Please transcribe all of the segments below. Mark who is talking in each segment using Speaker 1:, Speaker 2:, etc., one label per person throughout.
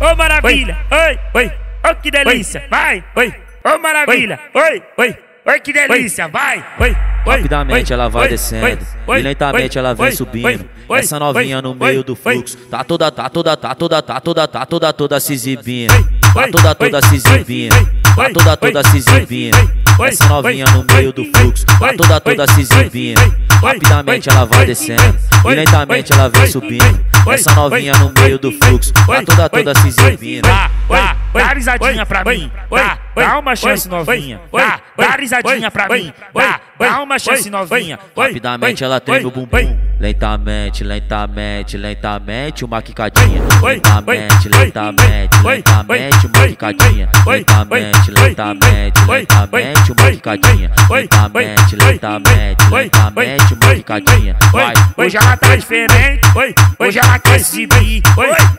Speaker 1: Ô maravilha!
Speaker 2: oi, oi,
Speaker 1: Ô que delícia! Vai!
Speaker 2: oi,
Speaker 1: Ô maravilha!
Speaker 2: oi, oi,
Speaker 1: Oi. Que delícia! Vai!
Speaker 2: oi,
Speaker 3: Rapidamente ela vai descendo. E lentamente ela vem subindo. Essa novinha no meio do fluxo, tá toda, tá toda, tá toda, tá toda, tá toda, toda, se exibindo. Tá toda, toda se exibindo. Tá toda, toda se exibindo. Essa novinha no meio do fluxo, tá toda, toda se exibindo. Rapidamente ela vai descendo e lentamente ela vem subindo. Essa novinha no meio do fluxo, tá toda toda se exibindo.
Speaker 1: Dá risadinha pra mim.
Speaker 2: Tá.
Speaker 1: Dá, uma chance novinha. Dá, dá risadinha pra mim. Dá, dá uma chance novinha.
Speaker 3: Rapidamente ela treme o bumbum. Lentamente, lentamente, lentamente, uma quicadinha. Lentamente, lentamente, lentamente, uma quicadinha. Lentamente, lentamente, lentamente, uma quicadinha. Lentamente, lentamente, lentamente, uma quicadinha. Vai.
Speaker 1: Hoje ela tá diferente.
Speaker 2: oi,
Speaker 1: Hoje ela quer se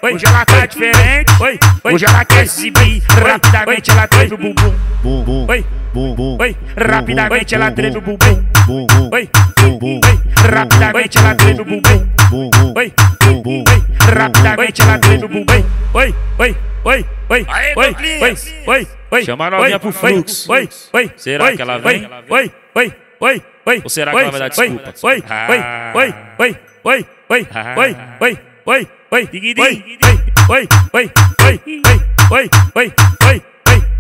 Speaker 1: Hoje ela tá diferente. Hoje ela quer se. Rapidamente ela treme o bumbum.
Speaker 3: Bum, bum,
Speaker 2: oi,
Speaker 3: bum, bum.
Speaker 2: oi,
Speaker 1: Rapidamente ela
Speaker 3: bum,
Speaker 1: treme o
Speaker 3: bum,
Speaker 1: bumbum.
Speaker 3: bum, bum,
Speaker 2: oi,
Speaker 3: bum, bum,
Speaker 2: oi,
Speaker 1: Rapidamente ela treme o bumbum.
Speaker 3: bum, bum,
Speaker 2: oi,
Speaker 3: bum, bum.
Speaker 1: Rapidamente ela treme o bumbum.
Speaker 2: oi, oi, oi, oi, oi, oi, oi, oi,
Speaker 4: Chama a novinha
Speaker 2: oi,
Speaker 4: pro
Speaker 2: oi,
Speaker 4: fluxo.
Speaker 2: Oi, oi,
Speaker 4: Será
Speaker 2: oi,
Speaker 4: que ela
Speaker 2: oi,
Speaker 4: vem?
Speaker 2: Oi, oi, oi, oi,
Speaker 4: Ou será que
Speaker 2: oi,
Speaker 4: ela vai dar
Speaker 2: oi,
Speaker 4: desculpa?
Speaker 2: Oi,
Speaker 4: Ah.
Speaker 2: oi, oi, oi, oi, oi,
Speaker 4: Ah.
Speaker 2: oi, oi, oi, oi, oi, oi, oi, oi, oi, oi, oi, oi, oi,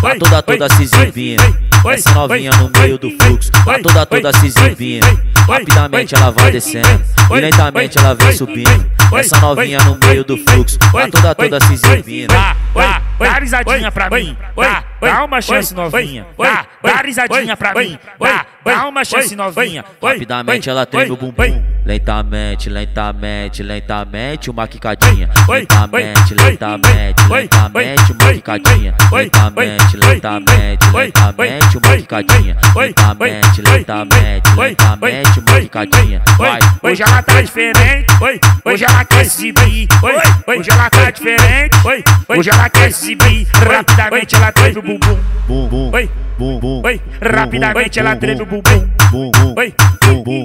Speaker 3: Tá toda, toda se exibindo. Essa novinha no meio do fluxo, tá toda, toda se exibindo. Rapidamente ela vai descendo e lentamente ela vem subindo. Essa novinha no meio do fluxo, tá toda, toda se exibindo.
Speaker 1: Dá, dá, dá risadinha pra mim. Dá, dá uma chance novinha. Dá, dá risadinha pra mim. Dá, dá uma chance novinha.
Speaker 3: Rapidamente ela treme o bumbum. Lentamente, lentamente, lentamente, uma quicadinha. Lentamente, lentamente, lentamente, uma quicadinha. Lentamente, lentamente, lentamente, uma quicadinha. Lentamente, lentamente, lentamente, uma
Speaker 2: oi,
Speaker 3: quicadinha. Vai.
Speaker 1: Hoje ela tá diferente.
Speaker 2: oi,
Speaker 1: Hoje ela quer se exibir.
Speaker 2: oi,
Speaker 1: Hoje ela tá diferente.
Speaker 2: oi,
Speaker 1: Hoje ela quer se exibir. Rapidamente ela treme o bumbum.
Speaker 3: Bum, bum,
Speaker 2: oi,
Speaker 3: bum,
Speaker 1: Rapidamente ela treme o bumbum.
Speaker 3: bum, bum,
Speaker 2: oi,
Speaker 3: bum, bum,